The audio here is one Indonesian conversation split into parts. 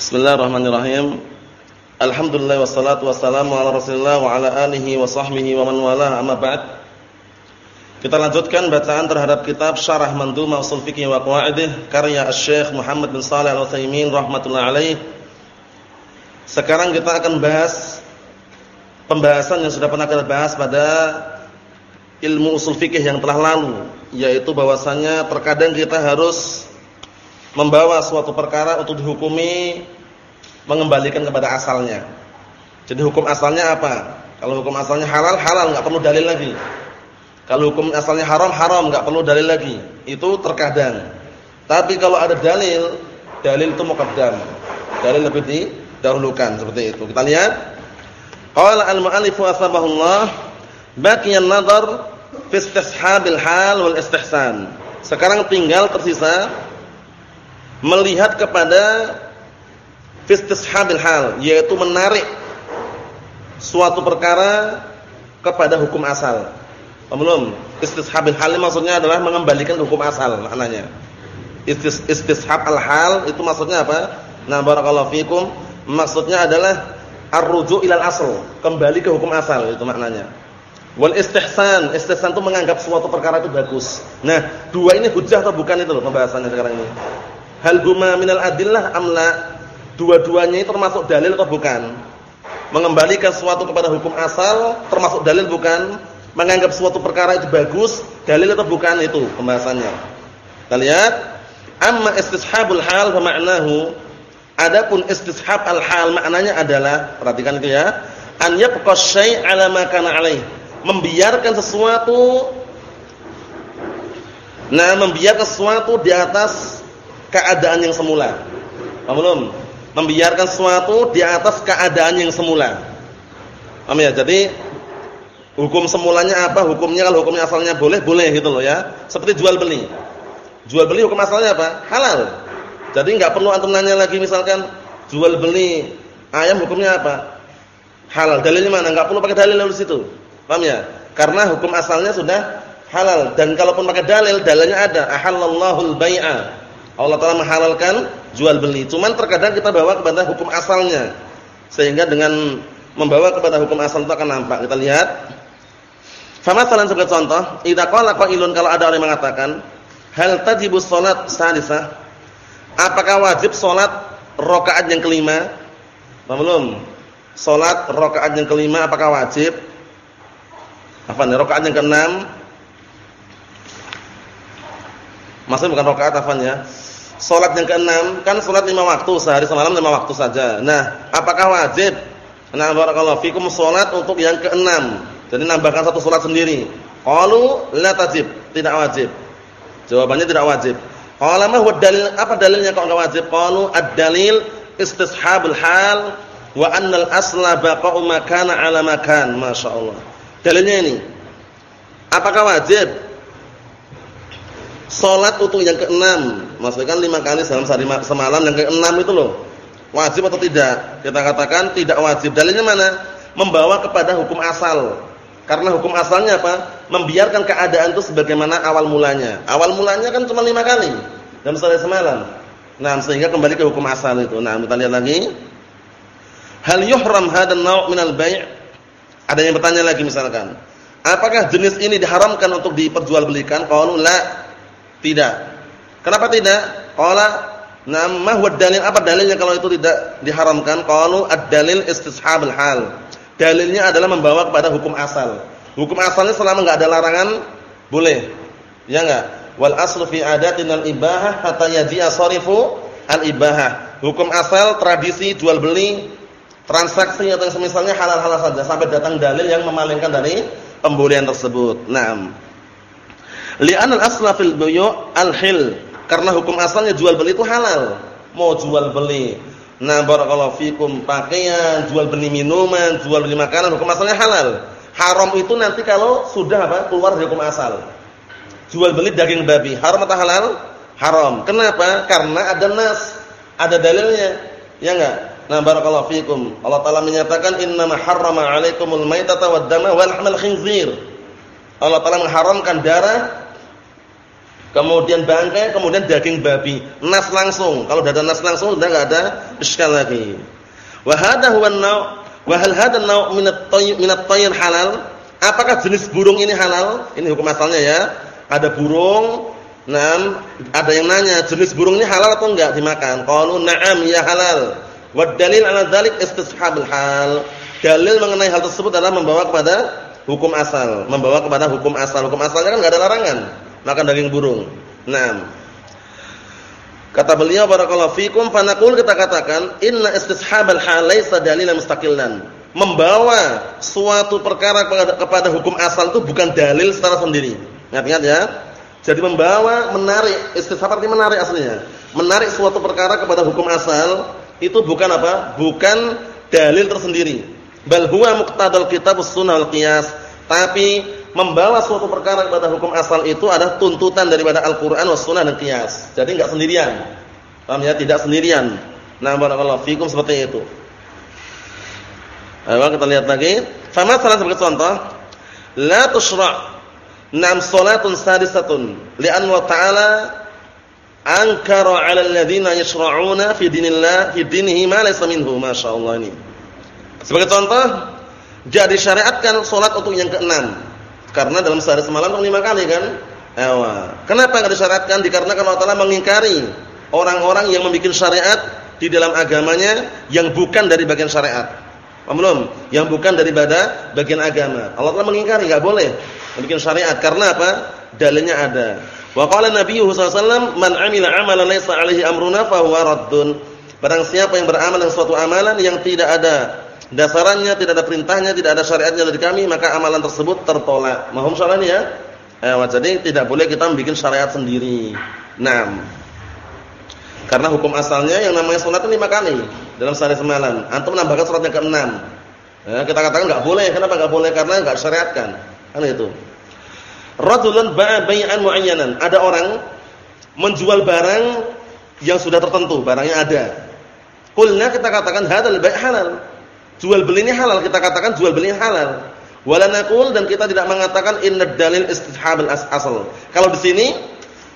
Bismillahirrahmanirrahim. Alhamdulillah wassalatu wassalamu ala Rasulillah wa ala alihi wa sahbihi wa man wala amma ba'd. Kita lanjutkan bacaan terhadap kitab Syarah Mandhumah Ushul Fiqh wa Qawaidih karya Asy-Syaikh Muhammad bin Shalih Al-Utsaimin rahimatullah alaih. Sekarang kita akan bahas pembahasan yang sudah pernah kita bahas pada ilmu usul fikih yang telah lalu, yaitu bahwasannya terkadang kita harus membawa suatu perkara untuk dihukumi mengembalikan kepada asalnya. Jadi hukum asalnya apa? Kalau hukum asalnya halal, halal nggak perlu dalil lagi. Kalau hukum asalnya haram, haram nggak perlu dalil lagi. Itu terkadang. Tapi kalau ada dalil, dalil itu muqaddam. Dalil lebih didahulukan seperti itu. Kita lihat. Qala al-mu'allif wa sabahullah baqiya an-nadhar fi istishabil hal wal istihsan. Sekarang tinggal tersisa melihat kepada fistishabil hal yaitu menarik suatu perkara kepada hukum asal. Belum. Istishabil hal maksudnya adalah mengembalikan hukum asal maknanya. Istis, istishab al-hal itu maksudnya apa? Nah, barakallahu fikum, maksudnya adalah ar-ruju' ilal asl, kembali ke hukum asal itu maknanya. Wal istihsan, istihsan itu menganggap suatu perkara itu bagus. Nah, dua ini hujah atau bukan itu loh pembahasannya sekarang ini. Hal huma minal adillah amla? Dua-duanya termasuk dalil atau bukan? Mengembalikan sesuatu kepada hukum asal termasuk dalil bukan? Menganggap suatu perkara itu bagus, dalil atau bukan itu pembahasannya. Kita lihat, amma istishabul hal fa ma'nahu Adapun istishab al-hal maknanya adalah perhatikan itu ya, an yabqa syai' 'ala ma kana 'alaih. Membiarkan sesuatu Nah, membiarkan sesuatu di atas keadaan yang semula. Paham belum? Membiarkan sesuatu di atas keadaan yang semula. Paham ya? Jadi hukum semulanya apa? Hukumnya kalau hukumnya asalnya boleh, boleh gitu loh ya. Seperti jual beli. Jual beli hukum asalnya apa? Halal. Jadi nggak perlu antum nanya lagi misalkan jual beli ayam hukumnya apa? Halal. Dalilnya mana? Nggak perlu pakai dalil di situ. Paham ya? Karena hukum asalnya sudah halal dan kalaupun pakai dalil, dalilnya ada. Ahallallahu al-bai'a Allah Taala menghalalkan jual beli. Cuman terkadang kita bawa kepada hukum asalnya. Sehingga dengan membawa kepada hukum asal itu akan nampak. Kita lihat. Famasalan sebagai contoh, idza qala qailun kalau ada orang yang mengatakan, hal tajibu salat sadisah? Apakah wajib salat rakaat yang kelima? Belum. Salat rakaat yang kelima apakah wajib? Apa nih rakaat yang keenam? Maksudnya bukan rakaat apa ya? Salat yang keenam kan salat lima waktu sehari semalam lima waktu saja. Nah, apakah wajib? Nah, barakallahu fikum salat untuk yang keenam. Jadi nambahkan satu salat sendiri. Qalu la tajib, tidak wajib. Jawabannya tidak wajib. Qala ma huwa dalil? Apa dalilnya kok enggak wajib? Qalu ad-dalil istishabul hal wa anna al-asla baqa'u makana 'ala makan. Masyaallah. Dalilnya ini. Apakah wajib? Salat untuk yang keenam, maksudnya lima kali dalam sehari semalam yang keenam itu loh. Wajib atau tidak? Kita katakan tidak wajib. Dalilnya mana? Membawa kepada hukum asal. Karena hukum asalnya apa? Membiarkan keadaan itu sebagaimana awal mulanya. Awal mulanya kan cuma lima kali dalam sehari semalam. Nah, sehingga kembali ke hukum asal itu. Nah, kita lihat lagi. Hal yuhram hadan naw' minal bai'? Ada yang bertanya lagi misalkan. Apakah jenis ini diharamkan untuk diperjualbelikan? Qalu la tidak. Kenapa tidak? Qala nama huwa dalil? Apa dalilnya kalau itu tidak diharamkan? Qalu ad-dalil istishabul hal. Dalilnya adalah membawa kepada hukum asal. Hukum asalnya selama enggak ada larangan boleh. Ya enggak? Wal aslu fi adatin al-ibahah hatta yaji'a sarifu al-ibahah. Hukum asal tradisi jual beli transaksi atau semisalnya halal-halal saja sampai datang dalil yang memalingkan dari pembolehan tersebut. Naam. Li'an al-asla fil buyu' al-hil. Karena hukum asalnya jual beli itu halal. Mau jual beli nah barakallahu fikum pakaian, jual beli minuman, jual beli makanan hukum asalnya halal. Haram itu nanti kalau sudah apa? keluar dari hukum asal. Jual beli daging babi, haram atau halal? Haram. Kenapa? Karena ada nas, ada dalilnya. Ya enggak? Nah barakallahu fikum. Allah Taala menyatakan innama harrama 'alaikumul maitata wad dama wal lahmal khinzir. Allah Taala mengharamkan darah kemudian bangkai, kemudian daging babi, nas langsung. Kalau sudah ada nas langsung sudah enggak ada iskal lagi. Wa hadha huwa an-naw' wa hal hadha an-naw' halal? Apakah jenis burung ini halal? Ini hukum asalnya ya. Ada burung, nah, ada yang nanya, jenis burung ini halal atau enggak dimakan? Qalu na'am ya halal. Wa dalil 'ala dzalik istishabul hal. Dalil mengenai hal tersebut adalah membawa kepada hukum asal, membawa kepada hukum asal. Hukum asalnya kan enggak ada larangan makan daging burung. Naam. Kata beliau barakallahu fikum fanaqul kita katakan inna istishabal hal laisa dalilan mustaqillan. Membawa suatu perkara kepada, kepada hukum asal itu bukan dalil secara sendiri. Ingat-ingat ya. Jadi membawa menarik istishab artinya menarik aslinya. Menarik suatu perkara kepada hukum asal itu bukan apa? Bukan dalil tersendiri. Bal huwa muqtadal kitab sunnah wal qiyas. Tapi membawa suatu perkara kepada hukum asal itu adalah tuntutan daripada Al-Qur'an was sunnah dan qiyas. Jadi enggak sendirian. Paham ya? Tidak sendirian. Nah, barakallahu fikum seperti itu. Ayo kita lihat lagi. Fama salah sebagai contoh, la tusyra' nam salatun sadisatun li'an wa ta'ala ankara 'ala alladziina yashra'una fi dinillah fi dinihi ma laysa minhu masyaallah ini. Sebagai contoh, jadi syariatkan salat untuk yang keenam karena dalam sehari semalam kan lima kali kan? Ewa. Kenapa enggak disyaratkan? Dikarenakan Allah Taala mengingkari orang-orang yang membuat syariat di dalam agamanya yang bukan dari bagian syariat. Paham? Yang bukan dari daripada bagian agama. Allah Taala mengingkari enggak boleh membuat syariat karena apa? Dalilnya ada. Wa qala Nabi sallallahu "Man 'amila 'amalan laisa 'alaihi amruna fa huwa raddun." Barang siapa yang beramal dengan suatu amalan yang tidak ada dasarannya tidak ada perintahnya, tidak ada syariatnya dari kami, maka amalan tersebut tertolak. Salah ini ya? Eh, jadi tidak boleh kita membuat syariat sendiri. Nah, karena hukum asalnya yang namanya sunat lima kali dalam sehari semalam. Antum menambahkan surat yang keenam. Ya, kita katakan nggak boleh. Kenapa nggak boleh? Karena nggak syariatkan. Kan itu. Rajulun ba'a bai'an mu'ayyanan. Ada orang menjual barang yang sudah tertentu, barangnya ada. Kulnya kita katakan hadzal bai' halal. Jual beli ini halal, kita katakan jual beli ini halal. Wala naqul dan kita tidak mengatakan inna dalil istihhabul asal. Kalau di sini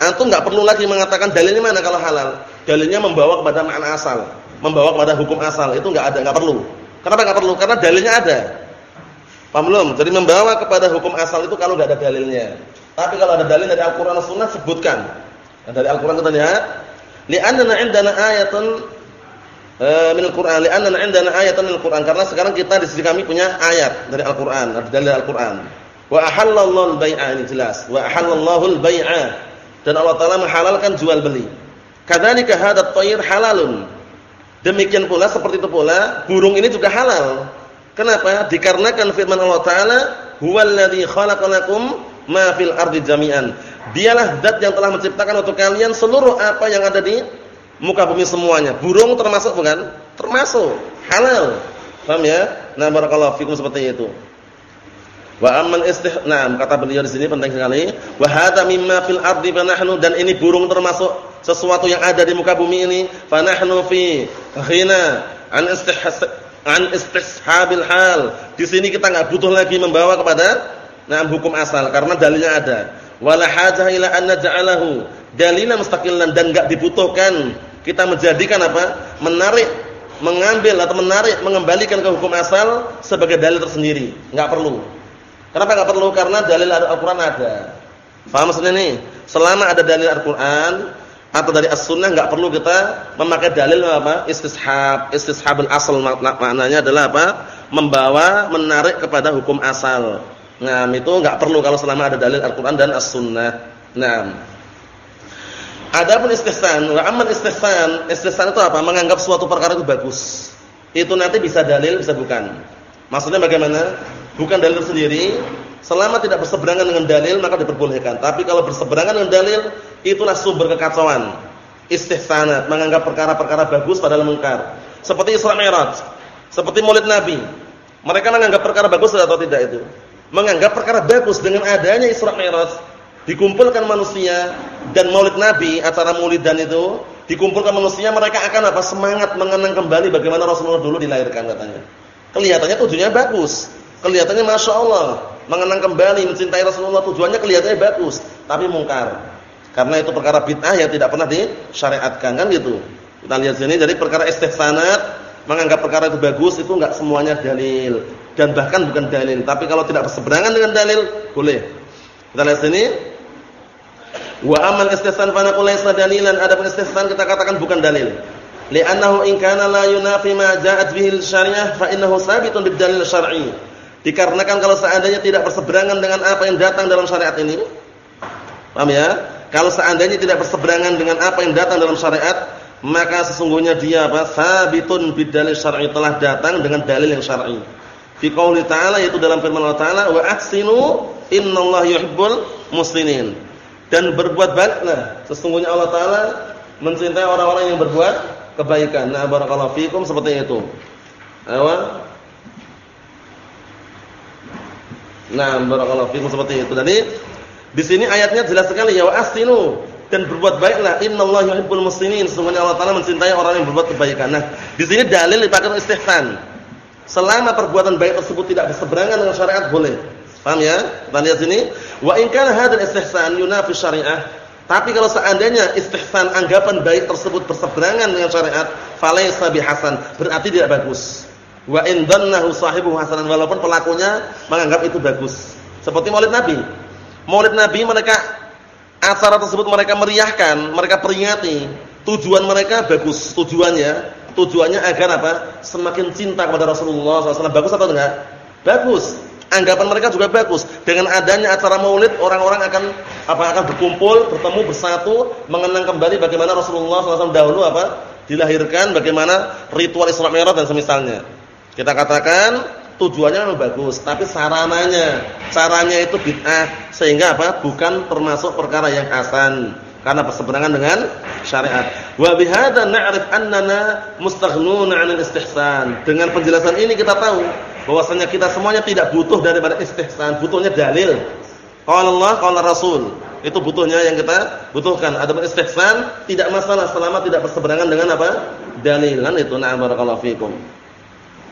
antum enggak perlu lagi mengatakan dalilnya mana kalau halal. Dalilnya membawa kepada makna asal, membawa kepada hukum asal. Itu enggak ada, enggak perlu. Kenapa enggak perlu? Karena dalilnya ada. Paham belum? Jadi membawa kepada hukum asal itu kalau enggak ada dalilnya. Tapi kalau ada dalil dari Al-Qur'an dan Sunnah sebutkan. Dari Al-Qur'an kita lihat, li'anna 'indana ayatun min Al-Qur'an li'anna 'indana ayatan min Al-Qur'an karena sekarang kita di sisi kami punya ayat dari Al-Qur'an, dari Al-Qur'an. Wa ahallallahu al-bai'a jelas. Wa ahallallahu al-bai'a dan Allah taala menghalalkan jual beli. Kadzalika hadat tayr halalun. Demikian pula seperti itu pula burung ini juga halal. Kenapa? Dikarenakan firman Allah taala, "Huwallazi khalaqalakum ma fil ardi jami'an." Dialah zat yang telah menciptakan untuk kalian seluruh apa yang ada di muka bumi semuanya. Burung termasuk bukan? Termasuk. Halal. Paham ya? Nah, barakallahu fikum seperti itu. Wa amman istih nah, kata beliau di sini penting sekali. Wa hadza mimma fil ardi fa nahnu dan ini burung termasuk sesuatu yang ada di muka bumi ini. Fa nahnu fi ghina an istihs an istishabil hal. Di sini kita enggak butuh lagi membawa kepada nah hukum asal karena dalilnya ada. Wala hajah ila an naj'alahu dalilan mustaqillan dan enggak dibutuhkan kita menjadikan apa? menarik, mengambil atau menarik, mengembalikan ke hukum asal sebagai dalil tersendiri. Enggak perlu. Kenapa enggak perlu? Karena dalil Al-Qur'an ada. Paham maksudnya nih? Selama ada dalil Al-Qur'an atau dari As-Sunnah enggak perlu kita memakai dalil apa? Istishab. Istishabul asal maknanya adalah apa? Membawa, menarik kepada hukum asal. Nah, itu enggak perlu kalau selama ada dalil Al-Qur'an dan As-Sunnah. Nah, Adapun istihsan, amman istihsan, istihsan itu apa? Menganggap suatu perkara itu bagus. Itu nanti bisa dalil, bisa bukan. Maksudnya bagaimana? Bukan dalil sendiri, selama tidak berseberangan dengan dalil maka diperbolehkan. Tapi kalau berseberangan dengan dalil, itulah sumber kekacauan. Istihsanat, menganggap perkara-perkara bagus padahal mungkar. Seperti Isra Mi'raj, seperti Maulid Nabi. Mereka menganggap perkara bagus atau tidak itu? Menganggap perkara bagus dengan adanya Isra Mi'raj dikumpulkan manusia dan Maulid Nabi, acara dan itu, dikumpulkan manusia, mereka akan apa? Semangat mengenang kembali bagaimana Rasulullah dulu dilahirkan katanya. Kelihatannya tujuannya bagus. Kelihatannya Masya Allah. Mengenang kembali, mencintai Rasulullah tujuannya kelihatannya bagus. Tapi mungkar. Karena itu perkara bid'ah yang tidak pernah disyariatkan kan gitu. Kita lihat sini jadi perkara istihsanat menganggap perkara itu bagus itu enggak semuanya dalil dan bahkan bukan dalil. Tapi kalau tidak berseberangan dengan dalil boleh. Kita lihat sini. Wa amal istihsan fa naqul laysa dalilan. Adapun istihsan kita katakan bukan dalil. Li'annahu in kana la yunafi ma ja'at bihi syariah fa innahu sabitun bid dalil syar'i. Dikarenakan kalau seandainya tidak berseberangan dengan apa yang datang dalam syariat ini. Paham ya? Kalau seandainya tidak berseberangan dengan apa yang datang dalam syariat, maka sesungguhnya dia apa? Sabitun bidalil syar'i telah datang dengan dalil yang syar'i. Fi qouli ta'ala yaitu dalam firman Allah Ta'ala, "Wa ahsinu innallaha yuhibbul muhsinin." Dan berbuat baiklah. Sesungguhnya Allah Ta'ala mencintai orang-orang yang berbuat kebaikan. Nah, barakallahu fikum seperti itu. Nah, barakallahu fikum seperti itu. Jadi di sini ayatnya jelas sekali ya wa asinu dan berbuat baiklah innallaha yuhibbul muslimin. Sesungguhnya Allah Taala mencintai orang yang berbuat kebaikan. Nah, di sini dalil dipakai istihsan. Selama perbuatan baik tersebut tidak berseberangan dengan syariat boleh. Paham ya? Kita lihat sini, wa in kana hadzal istihsan yunafi syariah. Tapi kalau seandainya istihsan anggapan baik tersebut berseberangan dengan syariat, falaysa bihasan, berarti tidak bagus. Wa in dhannahu sahibu hasanan walaupun pelakunya menganggap itu bagus. Seperti Maulid Nabi. Maulid Nabi mereka acara tersebut mereka meriahkan, mereka peringati. Tujuan mereka bagus, tujuannya, tujuannya agar apa? Semakin cinta kepada Rasulullah SAW. Bagus atau enggak? Bagus. Anggapan mereka juga bagus. Dengan adanya acara Maulid, orang-orang akan apa? Akan berkumpul, bertemu, bersatu, mengenang kembali bagaimana Rasulullah SAW dahulu apa? Dilahirkan, bagaimana ritual Isra Mi'raj dan semisalnya. Kita katakan tujuannya memang bagus, tapi sarananya, caranya itu bid'ah sehingga apa? Bukan termasuk perkara yang hasan karena berseberangan dengan syariat. Wa bihadza na'rif annana mustaghnun 'anil istihsan. Dengan penjelasan ini kita tahu bahwasanya kita semuanya tidak butuh daripada istihsan, butuhnya dalil. Qala Allah, qala Rasul. Itu butuhnya yang kita butuhkan. Adapun istihsan tidak masalah selama tidak berseberangan dengan apa? Dalilan itu. Na'am barakallahu fikum.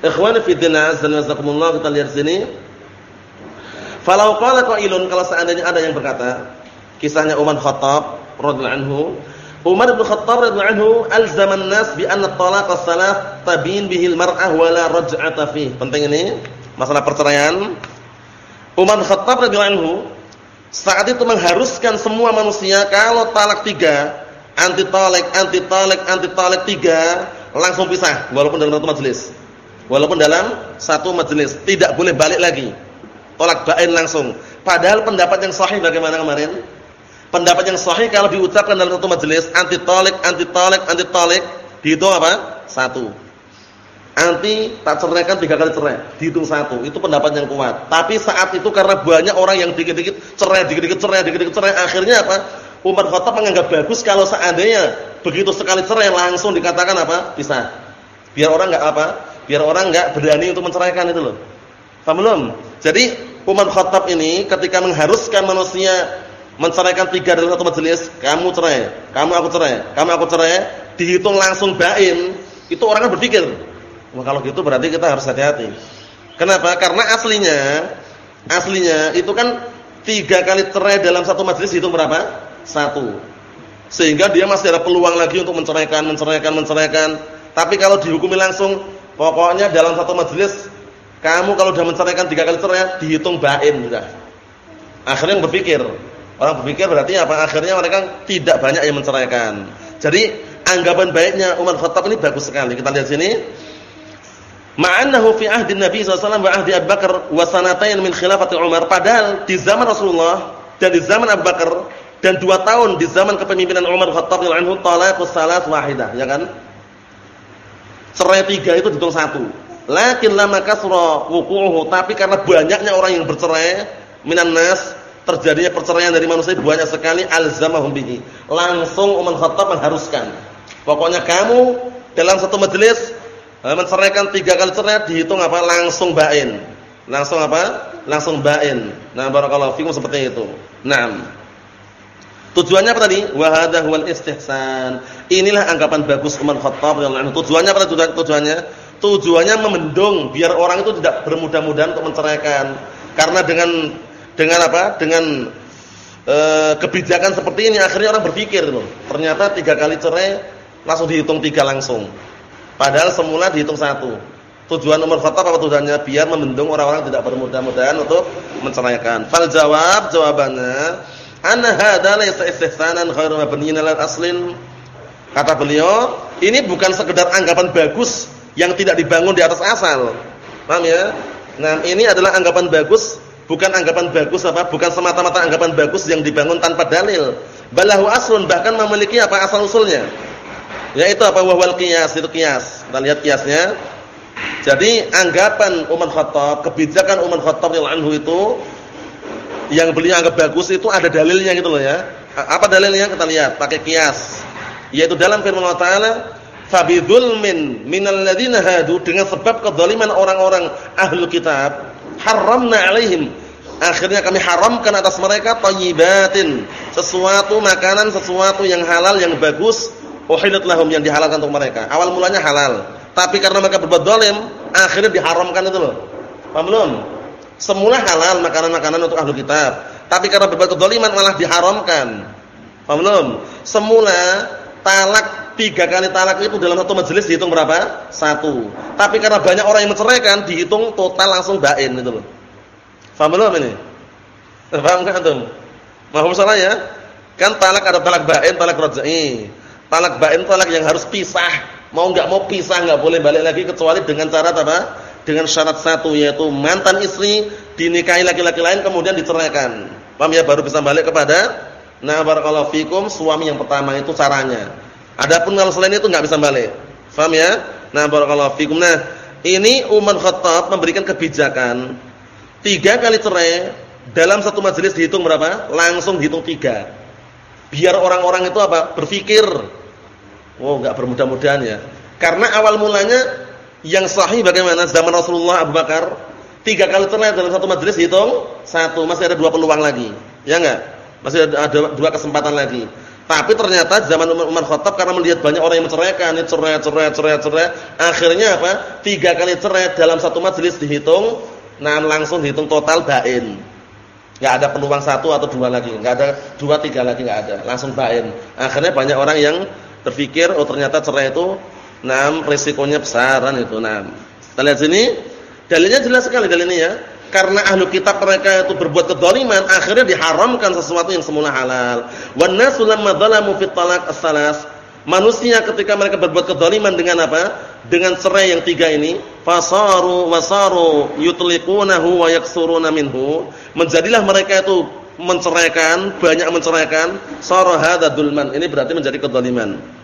Ikhwani fi din jazakumullah kita lihat sini. Falau qala qailun kalau seandainya ada yang berkata, kisahnya Umar Khattab radhiyallahu anhu, Umar bin Khattab radhiyallahu anhu alzama an-nas bi anna at-talaq as-salah tabin bihi al-mar'ah wa la raj'ata fi. Penting ini masalah perceraian. Umar bin Khattab radhiyallahu anhu saat itu mengharuskan semua manusia kalau talak tiga, anti talak, anti talak, anti talak tiga, langsung pisah walaupun dalam satu majelis. Walaupun dalam satu majelis tidak boleh balik lagi. Tolak bain langsung. Padahal pendapat yang sahih bagaimana kemarin? Pendapat yang sahih kalau diucapkan dalam satu majelis anti talik, anti talik, anti talik, dihitung apa? Satu. Anti tak ceraikan tiga kali cerai, dihitung satu. Itu pendapat yang kuat. Tapi saat itu karena banyak orang yang dikit-dikit cerai, dikit-dikit cerai, dikit-dikit cerai, akhirnya apa? Umar Khattab menganggap bagus kalau seandainya begitu sekali cerai langsung dikatakan apa? Bisa. Biar orang enggak apa? biar orang enggak berani untuk menceraikan itu loh. Paham belum? Jadi Umar Khattab ini ketika mengharuskan manusia menceraikan tiga dalam satu majelis, kamu cerai, kamu aku cerai, kamu aku cerai, dihitung langsung bain, itu orang kan berpikir, wah kalau gitu berarti kita harus hati-hati. Kenapa? Karena aslinya, aslinya itu kan tiga kali cerai dalam satu majelis hitung berapa? Satu. Sehingga dia masih ada peluang lagi untuk menceraikan, menceraikan, menceraikan. Tapi kalau dihukumi langsung Pokoknya dalam satu majelis kamu kalau sudah menceraikan tiga kali cerai dihitung bain sudah. Akhirnya berpikir, orang berpikir berarti apa? Akhirnya mereka tidak banyak yang menceraikan. Jadi anggapan baiknya Umar Khattab ini bagus sekali. Kita lihat sini. Ma'annahu fi ahdi Nabi SAW wa ahdi Abu Bakar wa sanatain min khilafati Umar. Padahal di zaman Rasulullah dan di zaman Abu Bakar dan dua tahun di zaman kepemimpinan Umar Khattab radhiyallahu anhu talaqus salat wahidah, ya kan? Cerai tiga itu dihitung satu. Lakin lama kasra wuqu'uhu, tapi karena banyaknya orang yang bercerai minan nas, terjadinya perceraian dari manusia banyak sekali alzamahum bihi. Langsung Umar Khattab mengharuskan. Pokoknya kamu dalam satu majelis eh, menceraikan tiga kali cerai dihitung apa? Langsung bain. Langsung apa? Langsung bain. Nah, barakallahu fikum seperti itu. Naam. Tujuannya apa tadi? Wa hadha huwal istihsan. Inilah anggapan bagus Umar Khattab radhiyallahu anhu. Tujuannya apa tujuannya? Tujuannya memendung biar orang itu tidak bermudah-mudahan untuk menceraikan. Karena dengan dengan apa? Dengan e, kebijakan seperti ini akhirnya orang berpikir loh. Ternyata tiga kali cerai langsung dihitung tiga langsung. Padahal semula dihitung satu. Tujuan Umar Khattab apa tujuannya? Biar membendung orang-orang tidak bermudah-mudahan untuk menceraikan. Fal jawab jawabannya, anna hadza laysa istihsanan ghairu mabniyin aslin. Kata beliau, ini bukan sekedar anggapan bagus yang tidak dibangun di atas asal. Paham ya? Nah, ini adalah anggapan bagus, bukan anggapan bagus apa? Bukan semata-mata anggapan bagus yang dibangun tanpa dalil. Balahu aslun bahkan memiliki apa asal usulnya. Yaitu apa wahwal qiyas, itu qiyas. Kita lihat qiyasnya. Jadi anggapan Umar Khattab, kebijakan Umar Khattab yang anhu itu yang beliau anggap bagus itu ada dalilnya gitu loh ya. Apa dalilnya? Kita lihat pakai kias. Yaitu dalam firman Allah Taala, "Fabidzulmin minal ladzina hadu" dengan sebab kezaliman orang-orang ahlu kitab, haramna 'alaihim akhirnya kami haramkan atas mereka thayyibatin, sesuatu makanan, sesuatu yang halal yang bagus, uhilat lahum yang dihalalkan untuk mereka. Awal mulanya halal, tapi karena mereka berbuat zalim, akhirnya diharamkan itu loh. Paham belum? Semula halal makanan-makanan untuk ahlu kitab, tapi karena berbuat kedzaliman malah diharamkan. Paham belum? Semula talak tiga kali talak itu dalam satu majelis dihitung berapa? Satu. Tapi karena banyak orang yang menceraikan dihitung total langsung bain itu loh. Paham belum ini? Paham kan antum? Mahum salah ya? Kan talak ada talak bain, talak raj'i. Talak bain talak yang harus pisah. Mau enggak mau pisah enggak boleh balik lagi kecuali dengan cara apa? dengan syarat satu yaitu mantan istri dinikahi laki-laki lain kemudian diceraikan. Paham ya baru bisa balik kepada nah barakallahu fikum suami yang pertama itu caranya. Adapun kalau selain itu enggak bisa balik. Paham ya? Nah barakallahu fikum. Nah, ini Umar Khattab memberikan kebijakan tiga kali cerai dalam satu majelis dihitung berapa? Langsung dihitung tiga. Biar orang-orang itu apa? Berpikir. Oh, enggak bermudah-mudahan ya. Karena awal mulanya yang sahih bagaimana zaman Rasulullah Abu Bakar tiga kali cerai dalam satu majelis hitung satu masih ada dua peluang lagi ya enggak masih ada dua kesempatan lagi tapi ternyata zaman Umar, Umar Khattab karena melihat banyak orang yang menceraikan ini cerai cerai cerai cerai akhirnya apa tiga kali cerai dalam satu majelis dihitung nah langsung dihitung total bain enggak ada peluang satu atau dua lagi enggak ada dua tiga lagi enggak ada langsung bain akhirnya banyak orang yang berpikir oh ternyata cerai itu Nah, resikonya besaran itu. Nah, kita lihat sini, dalilnya jelas sekali dalilnya ya. Karena ahlu kitab mereka itu berbuat kedzaliman, akhirnya diharamkan sesuatu yang semula halal. Wan nasu lamma talaq as-salas. Manusia ketika mereka berbuat kedzaliman dengan apa? Dengan cerai yang tiga ini, fasaru wasaru yutliqunahu wa yaksuruna minhu. Menjadilah mereka itu menceraikan, banyak menceraikan, sara. Ini berarti menjadi kedzaliman.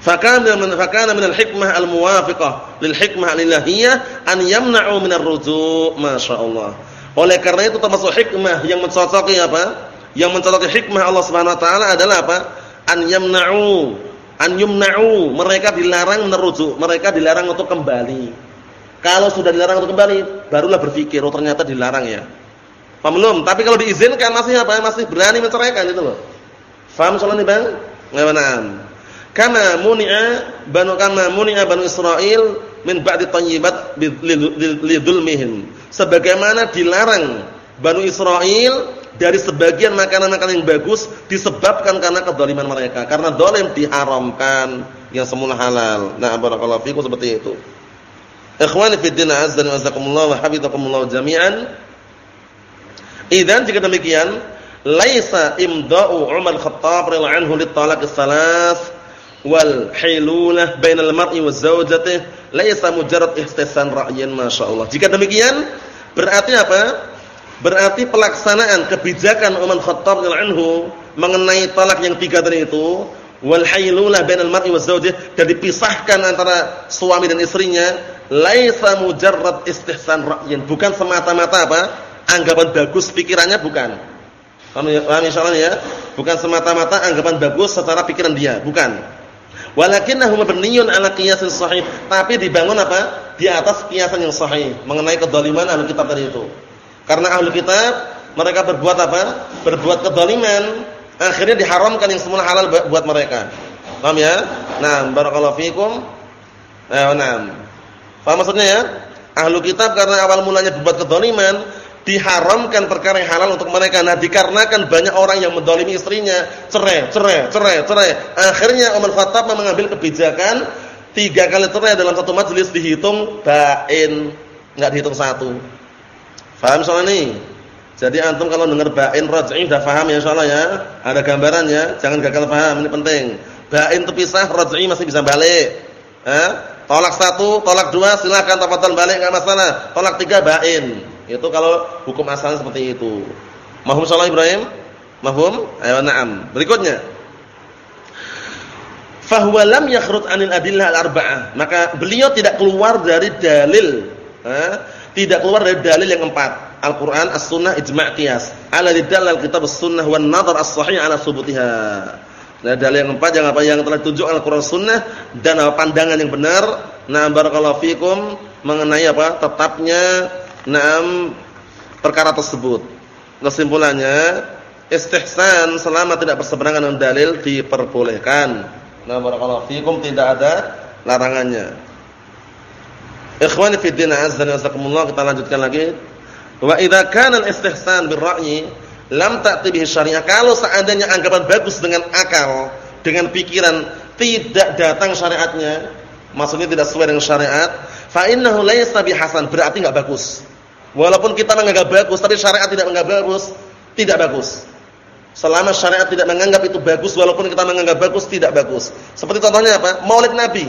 Fakana min fakana min al-hikmah al-muwafiqah lil hikmah al-ilahiyyah an yamna'u min ar-ruju'. Masyaallah. Oleh karena itu termasuk hikmah yang mencocoki apa? Yang mencocoki hikmah Allah Subhanahu wa taala adalah apa? An yamna'u, an yumna'u. Mereka dilarang merujuk, mereka dilarang untuk kembali. Kalau sudah dilarang untuk kembali, barulah berpikir, oh ternyata dilarang ya. Paham belum? Tapi kalau diizinkan masih apa? Masih berani menceraikan itu loh. Paham soalnya Bang? Nggak Kama muni'a banu kama muni'a banu Israel min ba'di thayyibat lidulmihim. Sebagaimana dilarang Banu Israel dari sebagian makanan-makanan yang bagus disebabkan karena kedzaliman mereka. Karena zalim diharamkan yang semula halal. Nah, barakallahu fikum seperti itu. Ikhwani fi din azza wa jazakumullah wa habibakumullah jami'an. Idzan jika demikian, laisa imda'u Umar Khattab radhiyallahu anhu lit talaq salas wal hilulah bainal mar'i wa zawjatihi laisa mujarrad ihtisan ra'yin masyaallah. Jika demikian berarti apa? Berarti pelaksanaan kebijakan Umar Khattab anhu mengenai talak yang tiga tadi itu wal hilulah bainal mar'i wa zawjatihi dan dipisahkan antara suami dan istrinya laisa mujarrad istihsan ra'yin, bukan semata-mata apa? anggapan bagus pikirannya bukan. Paham ya? insyaallah ya? Bukan semata-mata anggapan bagus secara pikiran dia, bukan Walakinnahu mabniyun ala qiyasin sahih, tapi dibangun apa? Di atas kiasan yang sahih mengenai kedzaliman ahli kitab tadi itu. Karena ahli kitab mereka berbuat apa? Berbuat kedzaliman, akhirnya diharamkan yang semula halal buat mereka. Paham ya? Nah, barakallahu fikum. Eh, nah. Paham maksudnya ya? Ahlu kitab karena awal mulanya berbuat kedzaliman, diharamkan perkara yang halal untuk mereka. Nah, dikarenakan banyak orang yang mendolimi istrinya, cerai, cerai, cerai, cerai. Akhirnya Umar Khattab mengambil kebijakan tiga kali cerai dalam satu majelis dihitung bain, enggak dihitung satu. Faham soal ini? Jadi antum kalau dengar bain raj'i sudah paham ya insyaallah ya. Ada gambarannya, jangan gagal paham, ini penting. Bain terpisah, raj'i masih bisa balik. Eh? Tolak satu, tolak dua, silakan tafadhol balik enggak masalah. Tolak tiga bain. Itu kalau hukum asalnya seperti itu. Mahum salah Ibrahim? Mahum? Ayo na'am. Berikutnya. Fahuwa lam yakhrut 'anil adillah al-arba'ah. Maka beliau tidak keluar dari dalil, eh? tidak keluar dari dalil yang empat. Al-Qur'an, As-Sunnah, Ijma' Qiyas. Ala lidallal kitab As-Sunnah wan nadhar as-sahih ala subutiha. Nah, dalil yang empat yang apa yang telah ditunjukkan Al-Qur'an Sunnah dan pandangan yang benar. Nah, barakallahu fikum mengenai apa? tetapnya Naam perkara tersebut. Kesimpulannya, istihsan selama tidak berseberangan dengan dalil diperbolehkan. Nah, barakallahu fikum tidak ada larangannya. Ikhwani fi din azza wa jazakumullah kita lanjutkan lagi. Wa idza kana al-istihsan bil ra'yi lam ta'ti bihi syariah. Kalau seandainya anggapan bagus dengan akal, dengan pikiran tidak datang syariatnya, maksudnya tidak sesuai dengan syariat, fa innahu laysa bihasan, berarti enggak bagus. Walaupun kita menganggap bagus, tapi syariat tidak menganggap bagus, tidak bagus. Selama syariat tidak menganggap itu bagus, walaupun kita menganggap bagus, tidak bagus. Seperti contohnya apa? Maulid Nabi.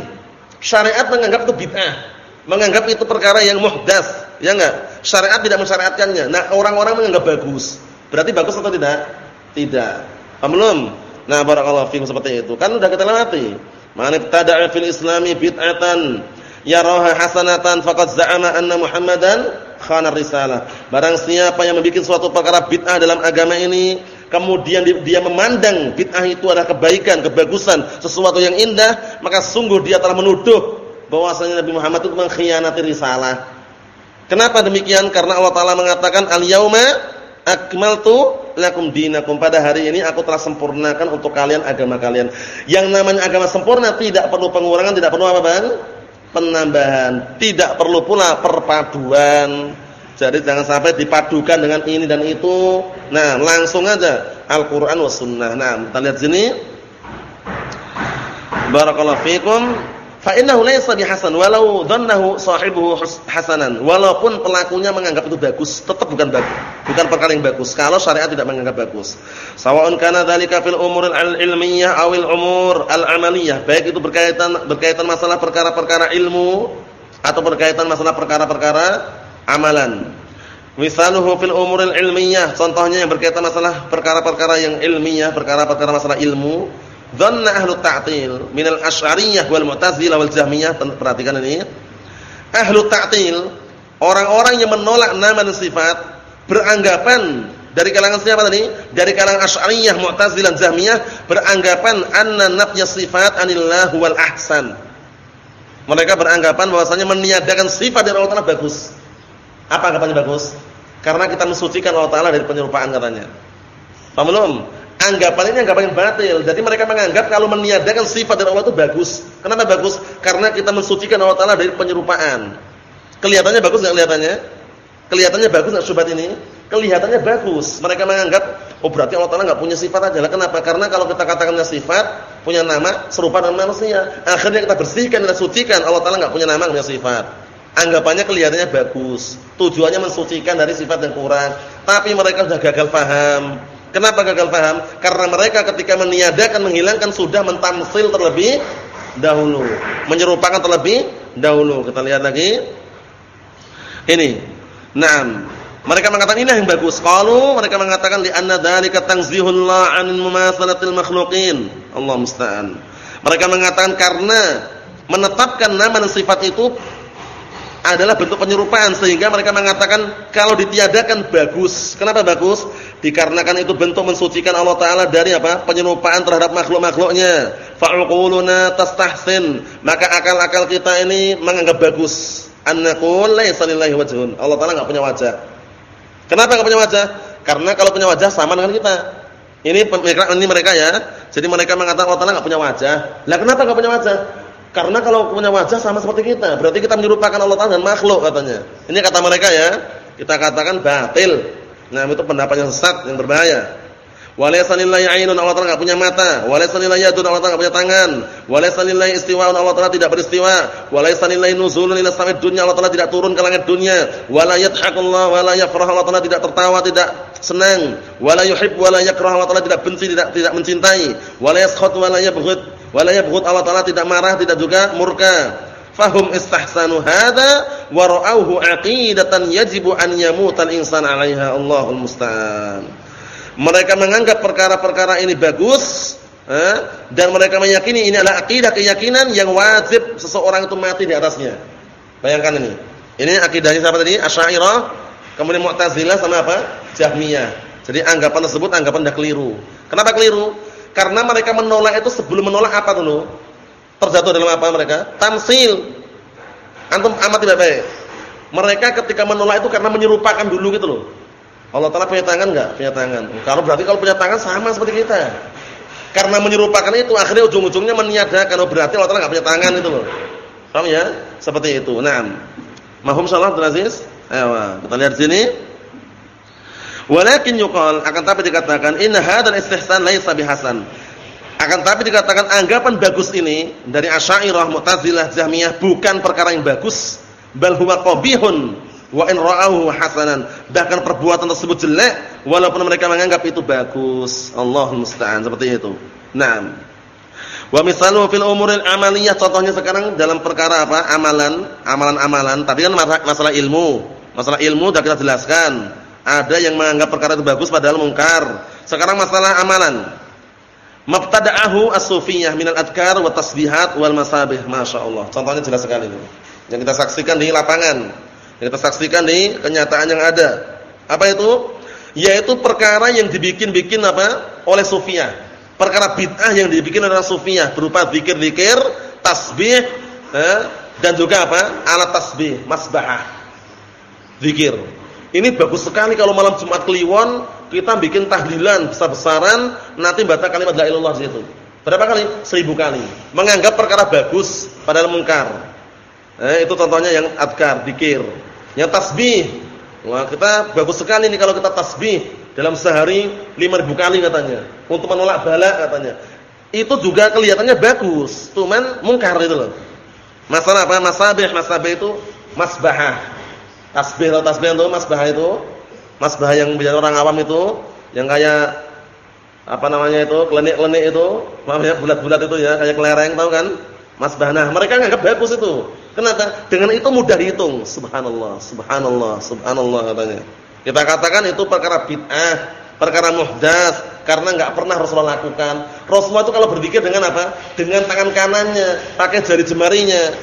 Syariat menganggap itu bid'ah. Menganggap itu perkara yang muhdas. Ya enggak? Syariat tidak mensyariatkannya. Nah, orang-orang menganggap bagus. Berarti bagus atau tidak? Tidak. Paham belum? Nah, barakallahu fiikum seperti itu. Kan sudah kita lewati. Man ibtada'a fil islami bid'atan yaraha hasanatan faqad za'ama anna Muhammadan khana risalah. Barang siapa yang membuat suatu perkara bid'ah dalam agama ini, kemudian dia memandang bid'ah itu adalah kebaikan, kebagusan, sesuatu yang indah, maka sungguh dia telah menuduh bahwasanya Nabi Muhammad itu mengkhianati risalah. Kenapa demikian? Karena Allah Taala mengatakan al-yauma akmaltu lakum dinakum. Pada hari ini aku telah sempurnakan untuk kalian agama kalian. Yang namanya agama sempurna tidak perlu pengurangan, tidak perlu apa, Bang? Penambahan, tidak perlu pula perpaduan. Jadi jangan sampai dipadukan dengan ini dan itu. Nah, langsung aja Al-Qur'an was sunnah. Nah, kita lihat sini. Barakallahu fikum. Fa innahu laysa bihasan walau dhannahu sahibuhu hasanan. Walaupun pelakunya menganggap itu bagus, tetap bukan bagus. Bukan perkara yang bagus kalau syariat tidak menganggap bagus. Sawa'un kana dzalika fil umuril ilmiyah awil umur al-amaliyah. Baik itu berkaitan berkaitan masalah perkara-perkara ilmu atau berkaitan masalah perkara-perkara amalan. Misaluhu fil umuril ilmiyah, contohnya yang berkaitan masalah perkara-perkara yang ilmiah, perkara-perkara masalah ilmu Dhanna ahlu ta'til minal asy'ariyah wal mu'tazilah wal jahmiyah. Perhatikan ini. Ahlu ta'til, orang-orang yang menolak nama dan sifat beranggapan dari kalangan siapa tadi? Dari kalangan asy'ariyah, mu'tazilah, jahmiyah beranggapan anna nafya sifat anillah wal ahsan. Mereka beranggapan bahwasanya meniadakan sifat dari Allah Taala bagus. Apa anggapannya bagus? Karena kita mensucikan Allah Taala dari penyerupaan katanya. Paham belum? Anggapan ini anggapan yang batil. Jadi mereka menganggap kalau meniadakan sifat dari Allah itu bagus. Kenapa bagus? Karena kita mensucikan Allah Taala dari penyerupaan. Kelihatannya bagus enggak kelihatannya? Kelihatannya bagus enggak syubhat ini? Kelihatannya bagus. Mereka menganggap oh berarti Allah Taala enggak punya sifat aja. Kenapa? Karena kalau kita katakannya sifat, punya nama serupa dengan manusia. Akhirnya kita bersihkan dan sucikan Allah Taala enggak punya nama, punya sifat. Anggapannya kelihatannya bagus. Tujuannya mensucikan dari sifat yang kurang. Tapi mereka sudah gagal paham Kenapa gagal paham? Karena mereka ketika meniadakan, menghilangkan sudah mentamsil terlebih dahulu, menyerupakan terlebih dahulu. Kita lihat lagi. Ini. Naam. Mereka mengatakan ini yang bagus. Kalau mereka mengatakan li anna dzalika tanzihullah 'anil mumatsalatil makhluqin. Allah musta'an. Mereka mengatakan karena menetapkan nama dan sifat itu adalah bentuk penyerupaan sehingga mereka mengatakan kalau ditiadakan bagus. Kenapa bagus? Dikarenakan itu bentuk mensucikan Allah taala dari apa? penyerupaan terhadap makhluk-makhluknya. Fa'uquluna tastahsin. Maka akal-akal kita ini menganggap bagus. Annaqul laisa lillahi wajhun. Allah taala enggak punya wajah. Kenapa enggak punya wajah? Karena kalau punya wajah sama dengan kita. Ini mereka ini mereka ya. Jadi mereka mengatakan Allah taala enggak punya wajah. Lah kenapa enggak punya wajah? Karena kalau punya wajah sama seperti kita, berarti kita menyerupakan Allah Taala dengan makhluk katanya. Ini kata mereka ya. kita katakan batil. Nah, itu pendapat yang sesat yang berbahaya. Walaysa lillahi 'ainun Allah Taala enggak punya mata, walaysa lillahi yadun Allah Taala enggak punya tangan, walaysa lillahi istiwa'un Allah Taala tidak beristiwa, walaysa lillahi nuzulun ila samai dunya Allah Taala tidak turun ke langit dunia, wala yadhakullahu wala yafrah Allah Taala tidak tertawa, tidak senang, wala yuhib wala yakrah Allah Taala tidak benci, tidak tidak mencintai, wala yaskhut wala yabghud, wala yabghud Allah Taala tidak marah, tidak juga murka. Fahum istahsanu hadza wa ra'awhu aqidatan yajibu an yamutal insan 'alaiha Allahul musta'an. Mereka menganggap perkara-perkara ini bagus eh, dan mereka meyakini ini adalah akidah keyakinan yang wajib seseorang itu mati di atasnya. Bayangkan ini. Ini akidahnya siapa tadi? Asy'ariyah, kemudian Mu'tazilah sama apa? Jahmiyah. Jadi anggapan tersebut anggapan dah keliru. Kenapa keliru? Karena mereka menolak itu sebelum menolak apa dulu? Terjatuh dalam apa mereka? Tamsil. Antum amati baik-baik. Mereka ketika menolak itu karena menyerupakan dulu gitu loh. Allah Taala punya tangan enggak? Punya tangan. Kalau berarti kalau punya tangan sama seperti kita. Karena menyerupakan itu akhirnya ujung-ujungnya meniadakan oh berarti Allah Taala enggak punya tangan itu loh. Paham ya? Seperti itu. Naam. Mahum salat Aziz? Ayo, kita lihat sini. Walakin yuqal akan tapi dikatakan in hadzal istihsan laisa bihasan. Akan tapi dikatakan anggapan bagus ini dari Asy'ariyah, Mu'tazilah, Jahmiyah bukan perkara yang bagus, bal huwa qabihun wa in ra'ahu hasanan. Bahkan perbuatan tersebut jelek walaupun mereka menganggap itu bagus. Allahul musta'an seperti itu. Naam. Wa misalu fil umuril amaliyah contohnya sekarang dalam perkara apa? Amalan amalan-amalan. Tadi kan masalah ilmu. Masalah ilmu sudah kita jelaskan ada yang menganggap perkara itu bagus padahal mungkar sekarang masalah amalan mabtada'ahu as-sufiyah minal adkar wa tasbihat wal masabih masyaallah contohnya jelas sekali ini yang kita saksikan di lapangan kita saksikan nih kenyataan yang ada. Apa itu? Yaitu perkara yang dibikin-bikin apa? oleh sufiyah. Perkara bid'ah yang dibikin oleh sufiyah berupa zikir-zikir, tasbih, eh, dan juga apa? alat tasbih, masbahah. Zikir. Ini bagus sekali kalau malam Jumat Kliwon kita bikin tahlilan besar-besaran, nanti baca kalimat la ilallah situ. Berapa kali? Seribu kali. Menganggap perkara bagus padahal mungkar. Eh, itu contohnya yang adkar, zikir. Yang tasbih. Wah, kita bagus sekali nih kalau kita tasbih dalam sehari 5000 kali katanya. Untuk menolak bala katanya. Itu juga kelihatannya bagus, cuman mungkar itu loh. Masalah apa? Masabih, masabih itu masbahah. Tasbih atau tasbih itu masbahah itu, masbahah yang biasa orang awam itu, yang kayak apa namanya itu, klenik-klenik itu, ya bulat-bulat itu ya, kayak kelereng tahu kan? Masbahah. Nah, mereka nganggap bagus itu. Kenapa? Dengan itu mudah dihitung. Subhanallah, subhanallah, subhanallah katanya. Kita katakan itu perkara bid'ah, perkara muhdats karena enggak pernah Rasulullah lakukan. Rasulullah itu kalau berzikir dengan apa? Dengan tangan kanannya, pakai jari jemarinya.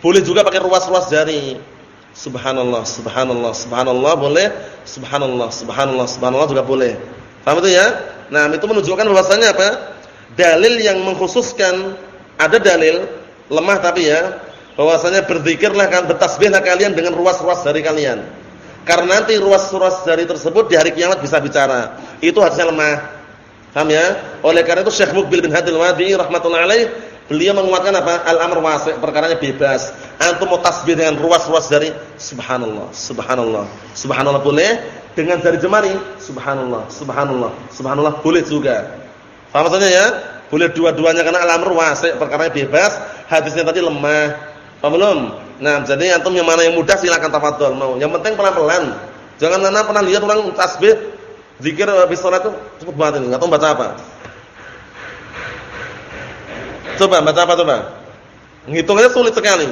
Boleh juga pakai ruas-ruas jari. Subhanallah, subhanallah, subhanallah boleh. Subhanallah, subhanallah, subhanallah juga boleh. Paham itu ya? Nah, itu menunjukkan bahwasanya apa? Dalil yang mengkhususkan ada dalil lemah tapi ya bahwasanya berzikirlah kan bertasbihlah kalian dengan ruas-ruas dari kalian. Karena nanti ruas-ruas dari tersebut di hari kiamat bisa bicara. Itu hadisnya lemah. Paham ya? Oleh karena itu Syekh Mukbil bin Hadil Wadi rahmatullah alaih beliau menguatkan apa? Al-amr wasi', perkaranya bebas. Antum mau tasbih dengan ruas-ruas dari subhanallah, subhanallah. Subhanallah boleh dengan jari jemari subhanallah, subhanallah, subhanallah boleh juga. Paham maksudnya ya? Boleh dua-duanya karena al-amr wasi', perkaranya bebas. Hadisnya tadi lemah. Paham belum? Nah, jadi antum yang mana yang mudah silakan tafadhol mau. Yang penting pelan-pelan. Jangan nana pernah lihat orang tasbih zikir habis salat itu cepet banget ini, enggak tahu baca apa. Coba baca apa coba? Ngitungnya sulit sekali.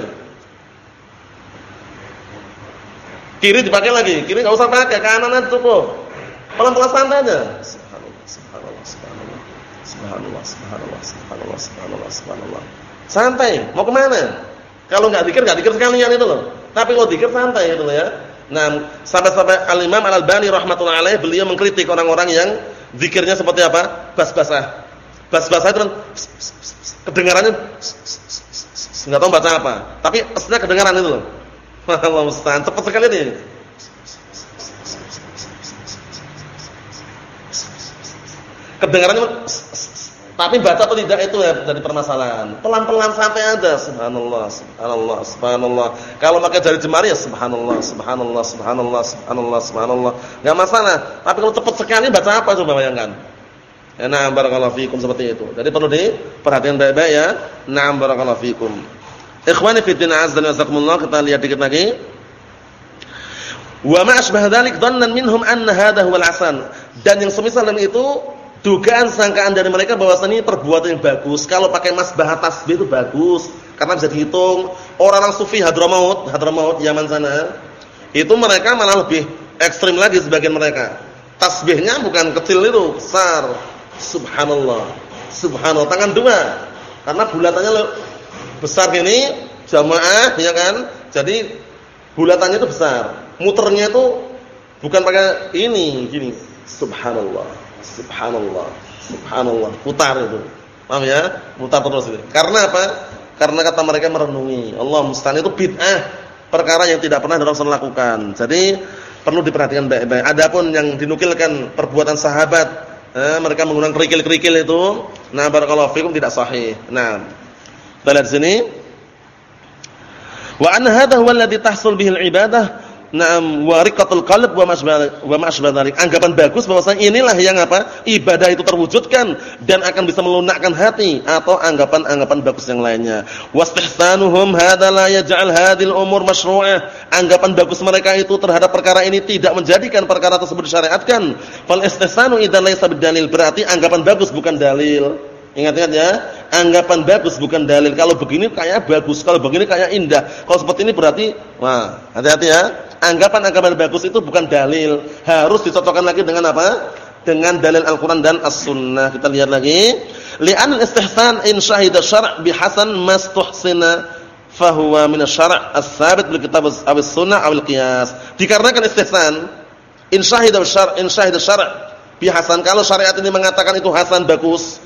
Kiri dipakai lagi, kiri enggak usah pakai, kanan aja cukup. Pelan-pelan santai aja. Subhanallah, subhanallah, subhanallah, subhanallah, subhanallah. Santai, mau ke mana? Kalau nggak dikir nggak dikir sekalian itu loh. Tapi kalau dikir santai itu loh ya. Nah, sampai-sampai Al-Imam Al-Albani rahmatullah alaih beliau mengkritik orang-orang yang zikirnya seperti apa? Bas-basah. Bas-basah itu kan kedengarannya nggak tahu baca apa. Tapi aslinya kedengaran itu loh. Allah musta'an. Cepat sekali nih. Kedengarannya Tapi baca atau tidak itu ya jadi permasalahan. Pelan-pelan sampai ada subhanallah, subhanallah, subhanallah. Kalau pakai jari jemari ya subhanallah, subhanallah, subhanallah, subhanallah, subhanallah. Enggak masalah. Tapi kalau cepat sekali baca apa coba bayangkan. Ya na'am barakallahu fikum seperti itu. Jadi perlu diperhatikan baik-baik ya. Na'am barakallahu fikum. Ikhwani fi din azza wa jazakumullah kita lihat dikit lagi. Wa ma asbah dzalik dhannan minhum anna hadha huwal hasan. Dan yang semisal dengan itu dugaan sangkaan dari mereka bahwasanya perbuatan yang bagus. Kalau pakai masbah tasbih itu bagus karena bisa dihitung. Orang-orang sufi Hadramaut, Hadramaut Yaman sana, itu mereka malah lebih ekstrim lagi sebagian mereka. Tasbihnya bukan kecil itu, besar. Subhanallah. Subhanallah tangan dua. Karena bulatannya besar gini, jamaah ya kan? Jadi bulatannya itu besar. Muternya itu bukan pakai ini, gini. Subhanallah Subhanallah. Subhanallah. Putar itu. Paham ya? Putar terus itu. Karena apa? Karena kata mereka merenungi. Allah mustahil itu bid'ah. Perkara yang tidak pernah Rasul lakukan. Jadi perlu diperhatikan baik-baik. Adapun yang dinukilkan perbuatan sahabat, eh, mereka menggunakan kerikil-kerikil itu, nah barakallahu fikum tidak sahih. Nah, kita lihat sini. Wa an hadha huwa alladhi tahsul bihi al-ibadah Naam warikatul qalb wa masbah Anggapan bagus bahwasanya inilah yang apa? Ibadah itu terwujudkan dan akan bisa melunakkan hati atau anggapan-anggapan bagus yang lainnya. Wastihsanuhum hadza la yaj'al hadhil umur masyru'ah. Anggapan bagus mereka itu terhadap perkara ini tidak menjadikan perkara tersebut disyariatkan. Fal istihsanu idzan laysa berarti anggapan bagus bukan dalil. Ingat-ingat ya, anggapan bagus bukan dalil. Kalau begini kayak bagus, kalau begini kayak indah. Kalau seperti ini berarti wah, hati-hati ya anggapan-anggapan bagus itu bukan dalil, harus dicocokkan lagi dengan apa? Dengan dalil Al-Qur'an dan As-Sunnah. Kita lihat lagi. Li'an al-istihsan in syahida syara' bi hasan mastuhsina fahuwa min asy-syara' as-sabit bil kitab aw-sunnah aw al-qiyas. Dikarenakan istihsan in syahida syara' in syahida syara' bi hasan kalau syariat ini mengatakan itu hasan bagus,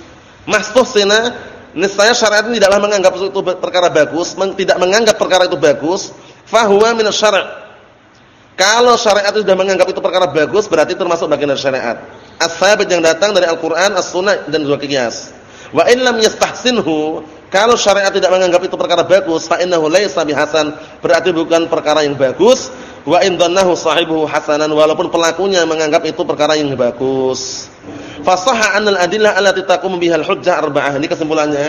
mastuhsina niscaya syariat ini tidaklah menganggap itu perkara bagus, tidak menganggap perkara itu bagus, fahuwa min asy-syara' Kalau syariat itu sudah menganggap itu perkara bagus, berarti termasuk bagian dari syariat. As-sabit yang datang dari Al-Qur'an, As-Sunnah dan juga qiyas. Wa in lam yastahsinhu, kalau syariat tidak menganggap itu perkara bagus, fa innahu laisa bihasan, berarti bukan perkara yang bagus. Wa in dhannahu sahibuhu hasanan, walaupun pelakunya menganggap itu perkara yang bagus. Fasaha anal adillah allati taqumu bihal hujjah arba'ah. Ini kesimpulannya.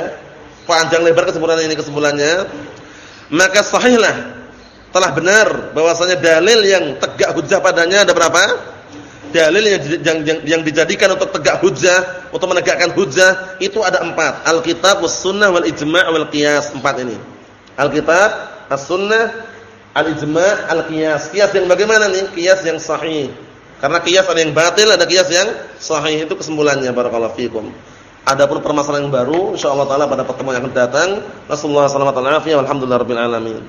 Panjang lebar kesimpulannya ini kesimpulannya. Maka sahihlah telah benar bahwasanya dalil yang tegak hujah padanya ada berapa? Dalil yang, yang, yang, yang dijadikan untuk tegak hujah, untuk menegakkan hujah itu ada empat. Alkitab, was-sunnah, wal-ijma' wal-qiyas. Empat ini. Alkitab, as-sunnah, al-ijma' al-qiyas. Qiyas yang bagaimana nih? Qiyas yang sahih. Karena qiyas ada yang batil, ada qiyas yang sahih. Itu kesimpulannya barakallahu fikum. Adapun permasalahan yang baru insyaallah taala pada pertemuan yang akan datang. Nasallahu alaihi wasallam wa alhamdulillah rabbil alamin.